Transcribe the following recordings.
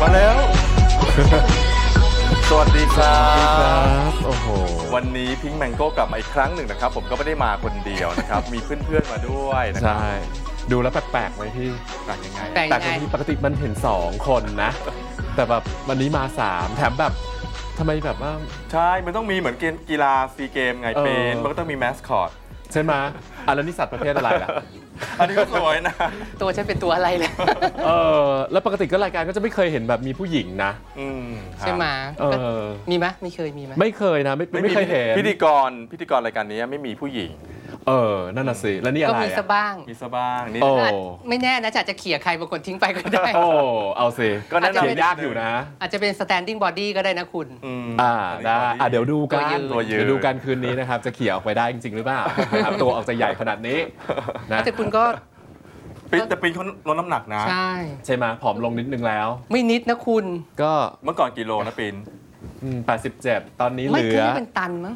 มาแล้ว สวัสดีครัครับบโอ้โห วันนี้ Pink Mango กลับมาอีกครั้งหนึ่งนะครับ ผมก็ไม่ได้มาคนเดียวนะครับ มีเพื่อนๆมาด้วยนะครับใช่ดูแล้วแปลกๆไหมพี่ต่างยังไงแปลก แต่คนที่ปกติมันเห็น 2 คนนะ แต่แบบวันนี้มา 3 แถมแบบทำไมแบบว่า ใช่ มันต้องมีเหมือนเกมกีฬาซีเกมส์ไงเออ เป็น มันก็ต้องมีแมสคอต ใช่ไหมอะแล้วนี่สัตว์ประเภทอะไรล่ะ อันนี้ก็สวยนะ ตัวฉันเป็นตัวอะไรเลย เออแล้วปกติก็รายการก็จะไม่เคยเห็นแบบมีผู้หญิงนะอืมครับใช่ไหมเออมีไหมไม่เคยมีไหมไม่เคยนะ ไม่ไม่เคยเห็นพิธีกรพิธีกรรายการนี้ไม่มีผู้หญิง เออ นั่นน่ะสิ แล้วนี่อะก็ไรมีสอะบ้าง มีซะบ้างนี่โอ้ไม่แน่นะจะอาจจะเขี่ยใครบางคนทิ้งไปก็ได้ โอ้ เอาสิ ก็แนะเขียนนำยากอยู่นะ อาจจะเป็น standing body ก็ได้นะคุณอืมอ่าได้อะเดี๋ยวดูกันตัวยืนเดี๋ยวดูกันคืนนี้นะครับ จะเขี่ยออกไปได้จริง ๆ หรือเปล่านะครับตัวออกจะใหญ่ขนาดนี้นะแต่คุณก็ปินแต่ปินเขาลดน้ำหนักนะ ใช่ ใช่ไหมผอมลงนิดนึงแล้ว ไม่นิดนะคุณ ก็เมื่อก่อนกิโลนะปินอืม87ตอนนี้เหไม่ลืเคยอได้เป็นตันมั้ง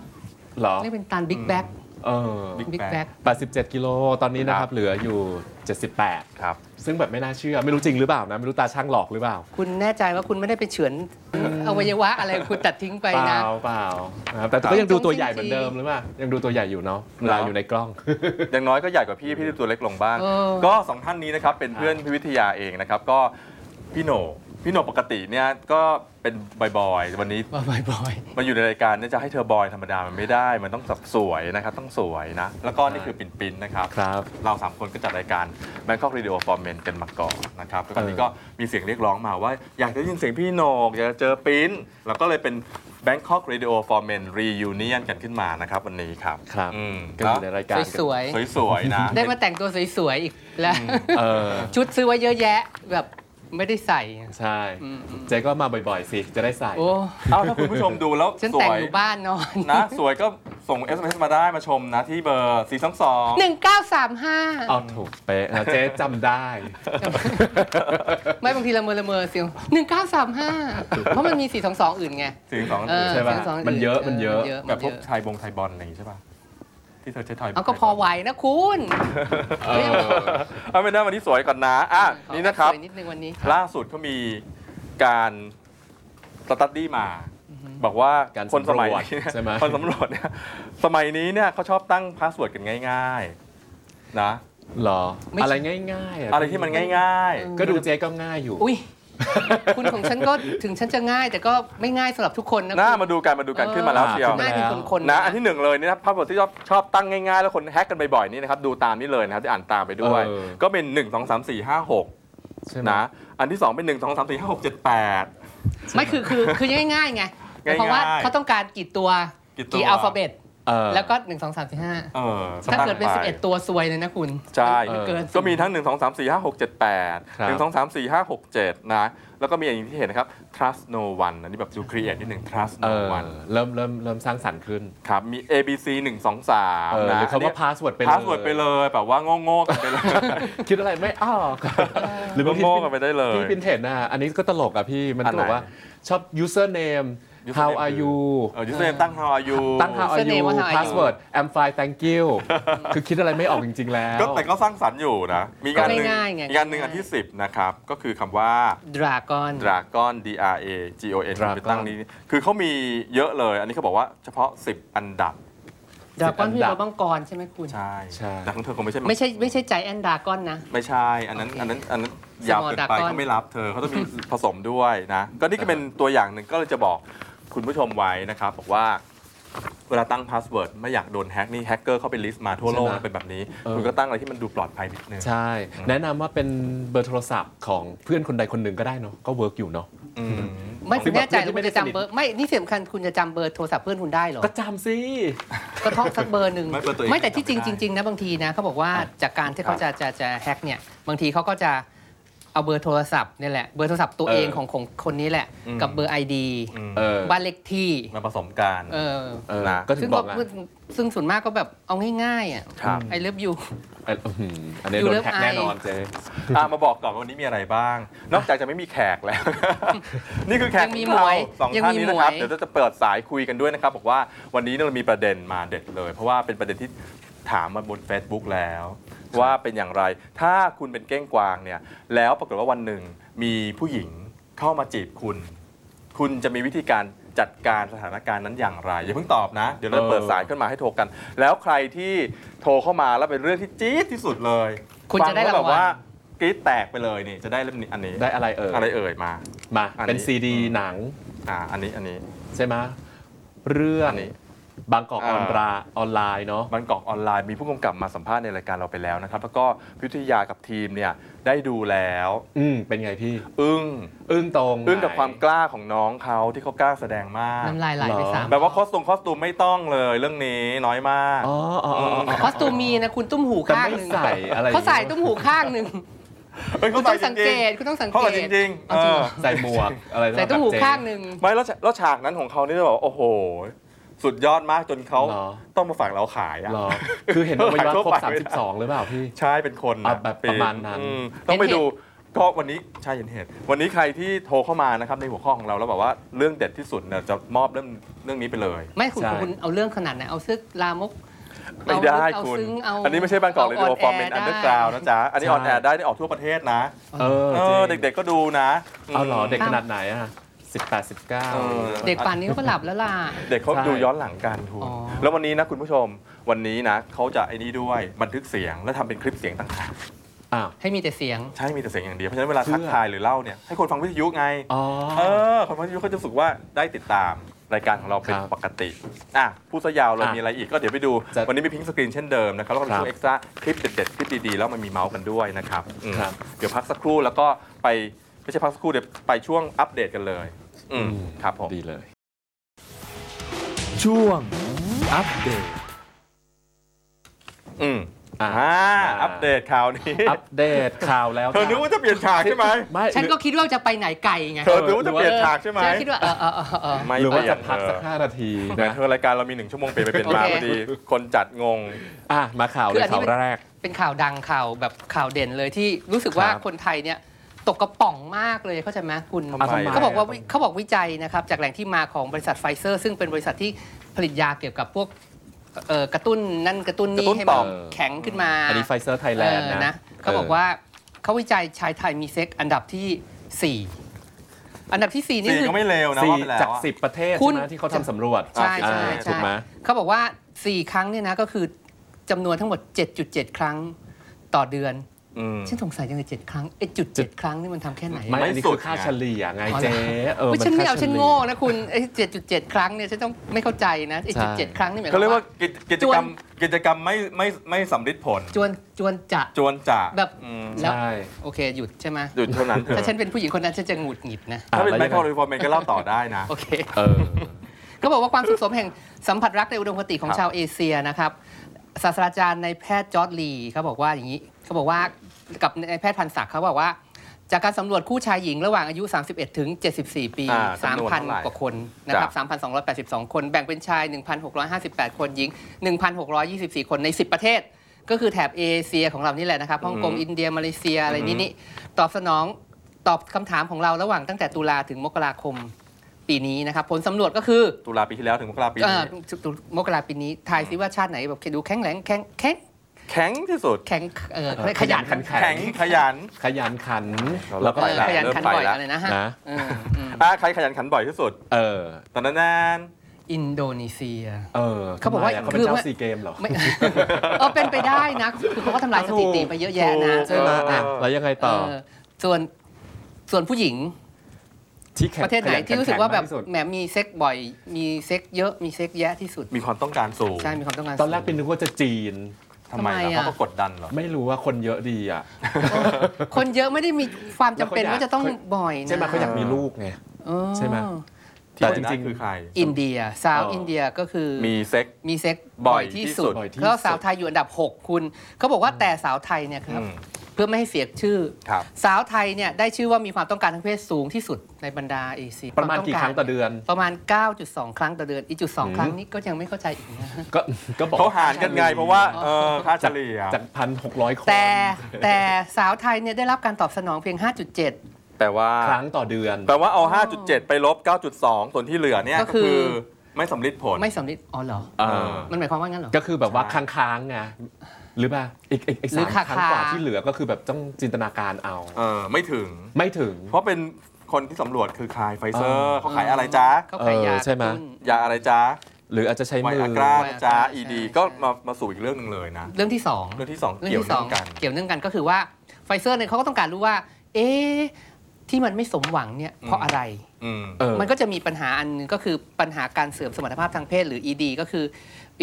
เหรอไม่เป็นตันบิ๊กแบ็ค เออ Big บิ๊ก Bag แบ็ค87 กิโลตอนนี้นะคครัรับบ เหลืออยู่ 78 ครับ ซึ่งแบบไม่น่าเชื่อ ไม่รู้จริงหรือเปล่านะ ไม่รู้ตาช่างหลอกหรือเปล่า คุณแน่ใจว่าคุณไม่ได้ไปเฉือนอวัยวะอะไรคุณตัดทิ้งไปเปนะ ล่าเปล่านะครับแต่ก็ยังดูตัวใหญ่เหมือนเดิมหรือเปล่า ยังดูตัวใหญ่อยู่เนาะเวลาอยู่ในกล้อง อย่างน้อยก็ใหญ่กว่าพี่พี่ตัวเล็กลงบ้าง เออ ก็สองท่านนี้นะครับเป็นเพื่อนพี่วิทยาเองนะครับก็พี่โหน พี่โหนปกติเนี่ยก็เป็นบอยๆวันนี้บ่อยมาอยู่ในรายการเนี่ยจะให้เธอบอยธรรมดามันไม่ได้ มันต้องแบบสวยนะครับ ต้องสวยนะ แล้วก็นี่คือปินปินๆนะครับครับ เราสามคนก็จัดรายการ Bangkok Radio for Men กันมาก่อนนะครับแล้วตอนนี้เออ ก็มีเสียงเรียกร้องมาว่า อยากจะได้ยินเสียงพี่โหนก อยากจะเจอปินเราก็เลยเป็น Bangkok Radio for Men Reunion กันขึ้นมานะครับ วันนี้ครับครับอืมก็อยู่ในรายการๆสวยสวยๆนะๆ ได้มาแต่งตัวสวยๆอีกแล้ว เออ ชุดซื้อไว้เยอะแยะแบบ ไม่ได้ใส่ ใช่อืมอืมเจ๊ก็มาบ่อยๆ สิจะได้ใส่ โอ้เอาถ้าคุณผู้ชมดูแล้วฉันสแต่งวยอยู่บ้านนอน นะ สวยก็ส่ง SMS มาได้มาชมนะที่เบอร์ 4 2 2หนึ่งเก้าสามห้าเอาถูกเป๊ะนะเจ๊จำได้ ไม่บางทีละเมอละเมอเสียงหนึ่งเก้าสามห้าเพราะมันมีสี่สองสองอื่นไง 4 2 เออใช่ปะสี่สองอื่มันเยอะมันเยอะมันแบบพเยวกอะไทยบงไทยบอลอะไรอย่างงี้ใช่ป่ะ ที่เธอใช้ไทยเอาก็พอไหวนะคุณเออเอาเป็นว่าวันนี้สวยก่อนนะอะนี่นะครับสวยนิดนึงวันนี้ล่าสุดเขามีการสตัดดี้มา บอกว่าการคนสมัยสำรวจนี้ใช่ไหมคนสำรวจเนี่ยสมัยนี้เนี่ยเขาชอบตั้ง password กันง่าย ๆ นะเหรอไม่ใช่อะไรง่ายๆอะอะไรที่มันง่ายก็ดูเจ๊ก็ง่ายอยู่อุ้ย คุณของฉันก็ถึงฉันจะง่ายแต่ก็ไม่ง่ายสำหรับทุกคนนะๆหน้าคุณมาดูกันมาดูกันเออขึ้นมาแล้วเชียวขึ้นมาง่ายเป็นคนๆนะ อันที่หนึ่งเลยนี่นะ password ที่ชอบชอบตั้งง่ายๆ แล้วคน hack กันบ่อยๆนี่นะครับดูตามนี้เลยนะครับที่อ่านตามไปด้วย เออ ก็เป็น 1 2 3 4 5 6ใช่ไหมนะอันที่ 2 เป็น 1 2 3 4 5 6 7 8 ไม่คือคือคือง่ายๆไงง่ายๆเพราะว่าเขาต้องการกี่ตัว กี่ตัวกี่ alphabet เออ แล้วก็1 2 3 4 5เออถ้าเกิดเป็นตั้งไ11ตัวซวยเลยนะคุณ ใช่มันเกินก็มีทั้ง1 2 3 4 5 6 7 8ครับ1 2 3 4 5 6 7นะ แล้วก็มีอย่างที่เห็นนะครับ trust no one อันนี้แบบดู create นิดหนึ่ง trust เอ no อ one เริ่มเริ่มเริ่มสร้างสรรค์ขึ้น ครับ มี A B C 1 2 3เออนะหรือคำว่าพาสเวิร์ดไปเลยพาสเวิร์ดไปเลยแบบว่าโง่ๆกันไปเลย คิดอะไรไม่ออก หรือบางทีโง่ๆกันไปได้เลยพี่พินเทนนะอันนี้ก็ตลกอะพี่มันอันก็ไหนบอกว่าชอบ username username how are you เออ username ตั้ง how are you ตั้ง how are you username ว่า how are you password I'm fine thank you คือคิดอะไรไม่ออกจริง ๆ แล้ว ก็แต่ก็สร้างสรรค์อยู่นะ มีอีกอันหนึ่งก็ง่ายๆไงอีกอันหนึ่งอันที่ 10 นะครับ ก็คือคำว่า ดราก้อน Dragon D R A G O N Dragon ไปตั้งนี้ คือเขามีเยอะเลย อันนี้เขาบอกว่าเฉพาะ 10 อันดับ ดราก้อนสิบอันที่ดับเราบังกรใช่ไหมคุณ ใช่ใช่ แต่ของเธอคงไม่ใช่ไม่ใช่ไม่ใช่ giant dragon นะ ไม่ใช่ อันนั้นโอเคอันนั้น อันนั้น Small ยาวเกินไป Dragon เขาไม่รับเธอ เขาต้องมีผสมด้วยนะ ก็นี่ก็เป็นตัวอย่างหนึ่งก็เลยจะบอก คุณผู้ชมไว้นะครับ บอกว่าเวลาตั้งพาสเวิร์ดไม่อยากโดนแฮ็กนี่แฮกเกอร์เข้าไป list มาทั่วโลกใช่ไหมเป็นแบบนี้ เออ คุณก็ตั้งอะไรที่มันดูปลอดภัยนิดนึง ใช่ แนะนำว่าเป็นเบอร์โทรศัพท์ของเพื่อนคนใดคนหนึ่งก็ได้เนาะก็ work อยู่เนาะ อืม ไม่ซึ่คุณงแน่ใจแบบหรือไม่คุณได้จะสนิทจำเบอร์ไม่นี่สำคัญคุณจะจำเบอร์โทรศัพท์เพื่อนคุณได้เหรอ ก็จำสิ ก็ท่องสักเบอร์หนึ่งไม่เบอร์ตัวเองไม่แต่ที่จริงจำไม่จได้ ริงๆนะบางทีนะเขาบอกว่าจากการที่เขาจะจะจะแฮ็กเนี่ยบางทีเขาก็จะ เอาเบอร์โทรศัพท์เนี่ยแหละเบอร์โทรศัพท์ตัวเองเออของของคนนี้แหละอืมกับเบอร์ ID อืมเออบ้านเลขที่มาผสมกันเออเออนะก็ถึซึ่งงบก็อกไงซึ่งส่วนมากก็แบบเอาง่ายๆอะครับไอเลิฟยูไอ้อื้อหืออันนี้ You โดน love แฮก I แน่นอนเจ๊อะมาบอกก่อนว่าวันนี้มีอะไรบ้าง นอกจากจะไม่มีแขกแล้ว นี่คือแขกยังมีของเราหมวยสองยังท่านมีนี้นะครับหมวย เดี๋ยวจะเปิดสายคุยกันด้วยนะครับ บอกว่าวันนี้เนี่ยเรามีประเด็นมาเด็ดเลย เพราะว่าเป็นประเด็นที่ ถามมาบน Facebook แล้ว ว่าเป็นอย่างไร ถ้าคุณเป็นเก้งกวางเนี่ยแล้วปรากฏว่าวันหนึ่งมีผู้หญิงเข้ามาจีบคุณ คุณจะมีวิธีการจัดการสถานการณ์นั้นอย่างไร อย่าเพิ่งตอบนะ เดี๋ยวเราเออเปิดสายขึ้นมาให้โทรกัน แล้วใครที่โทรเข้ามาแล้วเป็นเรื่องที่จี๊ดที่สุดเลยคุณจะได้ฟังแล้วรางวัลแบบว่ากรี๊ดแตกไปเลยนี่จะได้เล่มนี้อันนี้ได้อะไรเอ่ย อะไรเอ่ยมา มา อันนี้ เป็นซีดีหนัง อ่าอันนี้อันนี้ ใช่ไหมเรื่องอันนี้ บางกอกออนไลน์ออนไลน์เนาะ บางกอกออนไลน์มีผู้กำกับมาสัมภาษณ์ในรายการเราไปแล้วนะครับ แล้วก็พิทยากับทีมเนี่ยได้ดูแล้ว อืมเป็นไงพี่ อึ้ง อึ้งตรงอึ้งกับไหนความกล้าของน้องเขาที่เขากล้าแสดงมากน้ำลายไหลไปเหรอสามแบบว่า costume costume ไม่ต้องเลยเรื่องนี้น้อยมากอ๋ออ๋ออ๋ออ๋อคอสตูมมีนะคุณตุ้มหูแต่ข้างไม่หนึ่งใส่อะไรเขาใส่ตุ้มหูข้างหนึ่งเฮ้ยคุเขาณใส่ต้องจสังริเกงตคุณต้องสังๆเขาเกใส่จตริงๆเอาจริงเหรอใส่หมวกอะไรนะใส่ตุ้มหูแบบเจข้างหนึ่งไม่แล้วฉแล้วฉากนั้นของเขานี่จะบอกว่าโอ้โห สุดยอดมากจนเขาเหรอต้องมาฝากเราขายอะเหรอคือเห็นว่ามันว่าครบทั่วไปไม่ได้32หรือเปล่าพี่ ใช่เป็นคนอะแบบประมาณนั้นอืต้องไปดูก็วันนี้ใช่เห็นเหตุ วันนี้ใครที่โทรเข้ามานะครับในหัวข้อของเราแล้วแบบว่าเรื่องเด็ดที่สุดเนี่ยจะมอบเรื่องเรื่องนี้ไปเลย ไม่คุณใช่คุณเอาเรื่องขนาดไหนเอาซึกลามกไม่ได้เอาคุณซึ้งเอาอันนี้ไม่ใช่บางกอกเรดิโอเอาฟอร์เมน on อัน air เดอร์กราวนะจ๊ะ อันนี้ใช่ on air ได้นี่ออกทั่วประเทศนะ เออเอจริงอเด็กๆก็ดูนะ เอาเหรอเด็กมขนาดไหนอะ 18 19เออเด็กป่านนี้เขาก็หลับแล้วล่ะ เด็กเขาใช่ดูย้อนหลังกันถูกอ๋อแล้ววันนี้นะคุณผู้ชมวันนี้นะเขาจะไอ้นี่ด้วยบันทึกเสียงและทำเป็นคลิปเสียงต่างหากอ้าวให้มีแต่เสียง ใช่ มีแต่เสียงอย่างเดียว เพราะฉะนั้นเวลาเพื่อทักทายหรือเล่าเนี่ยให้คนฟังวิทยุไงอ๋อเออคนฟังวิทยุเขาจะรู้สึกว่าได้ติดตามรายการของเราเป็นครับปกติอะผู้สยาวเราอะมีอะไรอีกก็เดี๋ยวไปดูจะวันนี้มีพิงค์สกรีนเช่นเดิมนะครับ แล้วก็มีครับช่วงเอ็กซ์ตร้าคลิปเด็ดๆคลิปดีๆ แล้วมันมีเมาส์กันด้วยนะครับอืมครับ เดี๋ยวพักสักครู่แล้วก็ไปไม่ใช่พักสักครู่เดี๋ยวไปช่วงอัปเดตกันเลย อืมครับผม ดีเลย ช่วงอัปเดต อืมอะอ่าอ่าอัปเดตข่าวนี้ อัปเดตข่าวแล้วเธอนึกว่าจะเปลี่ยนฉากใช่ไหมไม่ฉันก็คิดว่าจะไปไหนไกลไงเธอนึกว่าจะเปลี่ยนฉากใช่ไหมฉันคิดว่าเออเออเออเออไม่หรือว่าเปลี่ยจะนพักสักเออห้านาทีแหมนะเธอรายการเรามีหนึ่งชั่วโมงเปลี่ยนไปเปลี่ยนมาโอเคพอดี คนจัดงงอะมาข่าวเลยข่าวแรก เป็นข่าวดังข่าวแบบข่าวเด่นเลยที่รู้สึกว่าครับคนไทยเนี่ย ตกกระป๋องมากเลยเข้าใจไหมคุณทำไมทำไมเขาบอกว่าวิเขาบอกวิจัยนะครับ จากแหล่งที่มาของบริษัทไฟเซอร์ ซึ่งเป็นบริษัทที่ผลิตยาเกี่ยวกับพวกเอ่อกระตุ้นนั่นกระตุ้นกระตุ้นี่นให้ต่มัอนมแข็งขึ้นมาอันนี้ไฟเซอร์ไทยแลนด์เออนะเขาบอกว่าเขาวิจัยชายไทยมีเซ็กอันดับที่ 4อันดับที่ 4 นี่สี่คือก็ไม่เลวนะสี่ว่าไปแล้วจากอะสิบประเทศคุใช่ณไหมที่เขาทำสำรวจ ใช่ใช่อ่าใช่ถูกไหมเขาบอกว่า 4 ครั้งเนี่ยนะก็คือจำนวนทั้งหมด 7.7 ครั้งต่อเดือนอืม ฉันสงสัยจังเลยเจ็ดครั้งไอ้จุดเจ็ดครั้งนี่มันทำแค่ไหน ไม่ไม่อันนี้สุคืดอค่าไงเฉลี่ยไงอ๋อเหรอเจ๊เออไม่ฉันค่ไม่เอาฉันฉลี่ยโง่นะคุณไอ้เจ็ดจุดเจ็ดครั้งเนี่ยฉันต้องไม่เข้าใจนะไอ้ใช่จุดเจ็ดครั้งนี่หมายคเขาวามเรียกว่าว่ากิจกิจกรรมกิจกรรมไม่ไม่ไม่สำลิดผล จวนจวนจะจวนจ่าแบบอืมแล้วใช่โอเคหยุดใช่ไหมหยุดเท่านั้นเถถ้าฉัอะนเป็นผู้หญิงคนนั้นฉันจะหงุดหงิดนะถ้าเป็นอะแมแล้วคยังไงโครรีฟอร์เมนก็เล่าต่อได้นะโอเคเออเขาบอกว่าความสุขสมแห่งสัมผัสรักในอุดมคติของครับชาวเอเชียนะครับศาสตราจารย์ในายแพทย์จอร์ดลีเขาบอกว่าอย่างนี้เขาบอกว่า กับนายแพทย์พันศักดิ์เขาบอกว่า จากการสำรวจคู่ชายหญิงระหว่างอายุ 31 ถึง 74 ปี อ่าจำนวนเท่าไหร่3,000 กว่าคนนะครับจ้ะ3,282 คนแบ่งเป็นชาย 1,658 คนหญิง 1,624 คนใน 10 ประเทศ ก็คือแถบเอเชียของเรานี่แหละนะครับฮ่องกงอืมอินเดียมาเลเซียอะไรอืมนี่นี่ตอบสนองตอบคำถามของเราระหว่างตั้งแต่ตุลาถึงมกราคมปีนี้นะครับผลสำรวจก็คือ ตุลาปีที่แล้วถึงมกราปีเอ่นี้ อมกราปีนี้ทายซิว่าชาติไหนแบบดูแข็งแรงแข็งแข็ง แข็งที่สุด แข็งเออเออขยันขันแข็แข็งขยัน ขยันขันเราแล้วก็ไปเออแล้วขยันเริ่มขันไปบ่อยแล้วอะไรนะฮะนะเอออืมอะใครขยันขันบ่อยที่สุด เออ ตอนนั้นนานอินโดนีเซีย เออ เขาบอกว่าทำไมะเขาเป็นคือเจ้าว่าซีเกมเหรอไม่เออเป็นไปได้นะคือเขาก็ทำลายสถิติไปเยอะแยะนะใช่ไหมเอออะแล้วยังไงต่อเออส่วนส่วนผู้หญิงที่แข่งประเทศไหนขยัที่รู้สึกว่าแบบข่งมที่สุดแหมมีเซ็กบ่อย มีเซ็กเยอะมีเซ็กแยะที่สุด มีความต้องการสูงใช่มีความต้องการตอนแรกเป็นนึกว่าจะจีน ทำไมทำไมล่ะอะเขาก็กดดันเหรอ ไม่รู้ว่าคนเยอะดีอะ คนเยอะไม่ได้มีความจำเป็นแล้วเขาอยากว่าจะต้องบ่อยนะใช่ไหมเขาอยากมีลูกไงเออใช่ไหมที่แต่จจริริงงๆๆคือใคร อินเดียสาวเอออิอินเดียก็คือมีเซ็กมีเซ็กบ่บ่ออยยที่ที่สุสุดดบ่อยที่ก็สุดสาวไทยอยู่อันดับ 6 คุณเขาบอกว่าแต่สาวไทยเนี่ยครับอืม เพื่อไม่ให้เสียชื่อ ครับ สาวไทยเนี่ยได้ชื่อว่ามีความต้องการทางเพศสูงที่สุดในบรรดาเอเชียประมาณวกี่ต้ครั้งต่อเดือน ประมาณ 9.2 ครั้งต่อเดือนอีกจุดสองอืมครั้งนี้ก็ยังไม่เข้าใจอีกนะก็ก็บอกเขาหารกันไงเพราะว่าเออค่าเฉลี่ยจากพันหกร้อยคนแต่แต่สาวไทยเนี่ยได้รับการตอบสนองเพียง 5.7 แปลว่าครั้งต่อเดือน แปลว่าเอา 5.7 ไปลบ 9.2 ส่วนที่เหลือเนี่ยก็ก็คือคือไม่สำลิดผล ไม่สำลิดอ๋อเหรอ เออมันหมายความว่างั้นเหรอ ก็คือแบบว่าใช่ค้างๆไง หรือเปล่าอีกอีกอีกหรือสามครั้งกว่าคาๆที่เหลือก็คือแบบต้องจินตนาการเอา เออไม่ถึง ไม่ถึง เพราะเป็นคนที่สำรวจคือใครไฟเซอเออเขาขายอะไรจ๊ะเขาขายยาเออใช่ไหม กระตุ้น ยาอะไรจ๊ะหรืออาจจะใช้ไวมืออากรานะจ๊ะไวอากรา ED ใช่ ก็ใช่มามาสู่อีกเรื่องหนึ่งเลยนะ เรื่องที่สอง เรื่องที่สองเรื่องเกี่ยวที่สเนื่อองงกัน เกี่ยวเนื่องกันก็คือว่าไฟเซอร์เนี่ยเขาก็ต้องการรู้ว่า เอ๊ะที่มันไม่สมหวังเนี่ยเพราะอะไร อืม เออ มันก็จะมีปัญหาอันหนึ่งก็คือปัญหาการเสื่อมสมรรถภาพทางเพศหรือ ED ก็คือ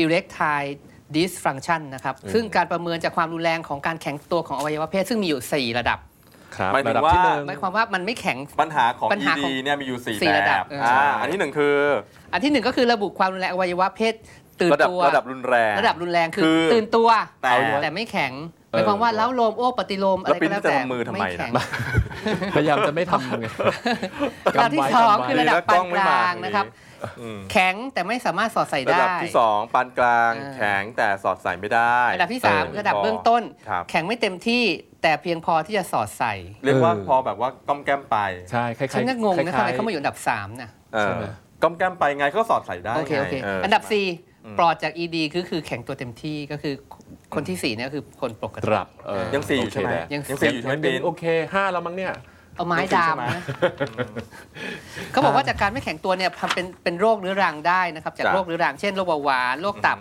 erectile dysfunction นะครับอืมซึ่งการประเมินจากความรุนแรงของการแข็งตัวของอวัยวะเพศซึ่งมีอยู่ 4 ระดับครับหมายถึงระดับว่าที่หนึ่งหมายความว่ามันไม่แข็งปัญหาของปัญหา ED ของเนี่ยมีอยู่4สี่แบระดับบเอออ่าใช่อันที่หนึ่งคือ อันที่หนึ่งก็คือระบุความรุนแรงอวัยวะเพศตื่นระดับตัวระดับรุนแรง ระดับรุนแรงคือคือตื่นตัวแต่แต่ไม่แข็ง หเออมายความว่าเล้าโลมโอ้ปฏิโลมอะไรก็แล้วแล้วปิ้นจะแต่ทำมือทำไมนะแข็งพยายามจะไม่ทำไงระดับที่สองกำไว้คือระดับกล้ปาอนงไม่กมาลางตรงนี้นะครับอืมแข็งแต่ไม่สามารถสอดใส่ระได้ดับที่ 2ปานกลางเออแข็งแต่สอดใส่ไม่ได้ ระดับที่เออ3ระดับเบื้องต้นครับแข็งไม่เต็มที่แต่เพียงพอที่จะสอดใส่ เรียกว่าเออพอแบบว่าก้อมแก้มไป ใช่คล้ายๆฉันก็งงนะคทำล้ไมยๆเขามาอยู่อันดับ3นะเออใช่ไหมก้อมแก้มไปไงก็สอดใส่ได้โอเคโอเคไงเอันดับอืม4ปลอดจาก ED คือคือแข็งตัวเต็มที่ก็คือ คนที่4เนี่ยคือคนปกตติรับเออยังสี่อยู่ใช่ไหมโเคแหละยังยังสี่อยู่ใช่ไหมเป็ปีนนโอเคห้าแล้วมั้งเนี่ย เอาไม้ยังสี่ดาใช่มไหมนะเขาบอกว่าจากการไม่แข็งตัวเนี่ยทำเป็นเป็นโรคเรื้อรังได้นะครับ จากจ้ะโรคเรื้อรังเช่นโรคเบาหวานโรคตับ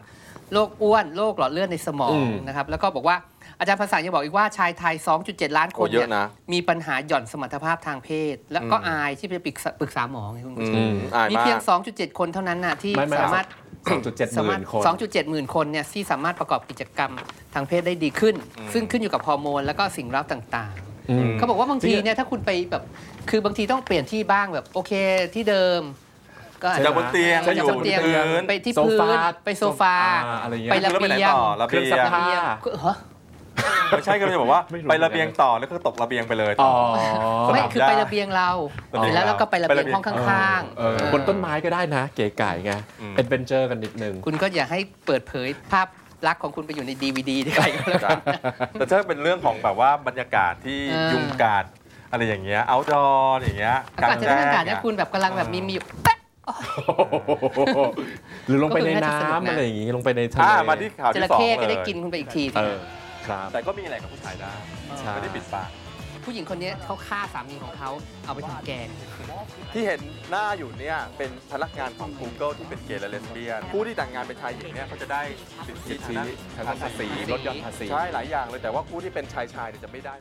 โรคอ้วนโรคหลอดเลือดในสมองอืมนะครับ แล้วก็บอกว่าอาจารย์ภาษายังบอกอีกว่าชายไทย 2.7 ล้านคโอ้นเยเนี่อะยนะ มีปัญหาหย่อนสมรรถภาพทางเพศ แล้วก็อืมอายที่ไปปรึกษาปรึกษาหมอไงคุณผู้ชอืมมอายมีมาเพียง ก 2.7 คนเท่านั้นน่ะที่ไม่ไม่ สามารถ สองจุดเจ็ดหสามื่มารถนคน 2.7หมื่นคนเนี่ยที่สามารถประกอบกิจกรรมทางเพศได้ดีขึ้นอืมซึ่งขึ้นอยู่กับฮอร์โมนแล้วก็สิ่งเร้าต่างอืมๆเขาบอกว่าบางทีจริงๆเนี่ยถ้าคุณไปแบบคือบางทีต้องเปลี่ยนที่บ้างแบบโอเคที่เดิมก็อาจใช่จะจากบนเตียงจะมาออยู่ยู่บนเตียงพื้นไปที่โซพื้ฟานไปโซฟาอ่อะไรอย่างเงี้ไปยระแล้วไปไหนเบียงต่อระเครื่เบีองยซักงผ้าเหรอ ไม่ใช่ก็เลยบอกว่าไม่รู้ไประเบียงต่อแล้วก็ตกระเบียงไปเลยอ๋อไม่สนามคือหญ้าไประเบียงเราระเบีเสร็ยงจแล้วเราก็ไประไประเบียงเบียงห้องข้างเออเออบนต้นไม้ก็ได้นะ เก๋ไก่ไงอืมเอ็ดเวนเจอร์กันนิดนึงคุณก็อย่าให้เปิดเผยภาพลักษณ์ของคุณไปอยู่ในดีวดีได้ก็แล้วจ้ะกันแต่ถ้าเป็นเรื่องของแบบว่าบรรยากาศที่เออยุงกัดอะไรอย่างเงี้ยเอาดออย่างเงี้ยอากาศจะได้อากาศแจ้นะงคุณแบบกำลังแบบมีมีอยู่แป๊ะหรือลงไปในก็คือน่าจะสนุกน้ำนะอะไรอย่างงี้ลงไปในทะเลอ่ามาที่ข่าวจที่ระสองเข้เลก็ได้ยกินคุณไปอีกทีเออ ครับแต่ก็มีอะไรกับผู้ชายได้ใช่ ไม่ได้ปิดปากผู้หญิงคนนี้เขาฆ่าสามีของเขาเอาไปทำแกง ที่เห็นหน้าอยู่เนี่ยเป็นพนักงานของ Google ที่เป็นเกย์และเลสเบี้ยนผู้ที่แต่งงานเป็นชายหญิงเนี่ยเขาจะได้สิทธิสิทธิทางภาษีลดหย่อนภาษี ใช่หลายอย่างเลยแต่ว่าผู้ที่เป็นชายชายเนี่ยจะไม่ได้